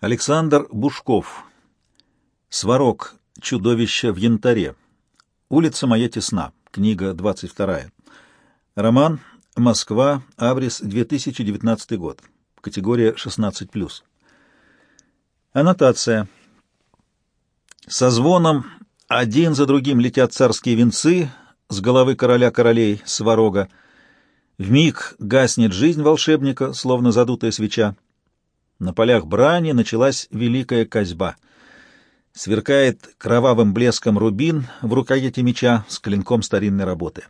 Александр Бушков. Сварог. Чудовище в янтаре. Улица моя тесна. Книга 22. Роман. Москва. Аврис. 2019 год. Категория 16+. Аннотация. Со звоном один за другим летят царские венцы с головы короля королей Сварога. В миг гаснет жизнь волшебника, словно задутая свеча. На полях брани началась великая козьба. Сверкает кровавым блеском рубин в рукояти меча с клинком старинной работы.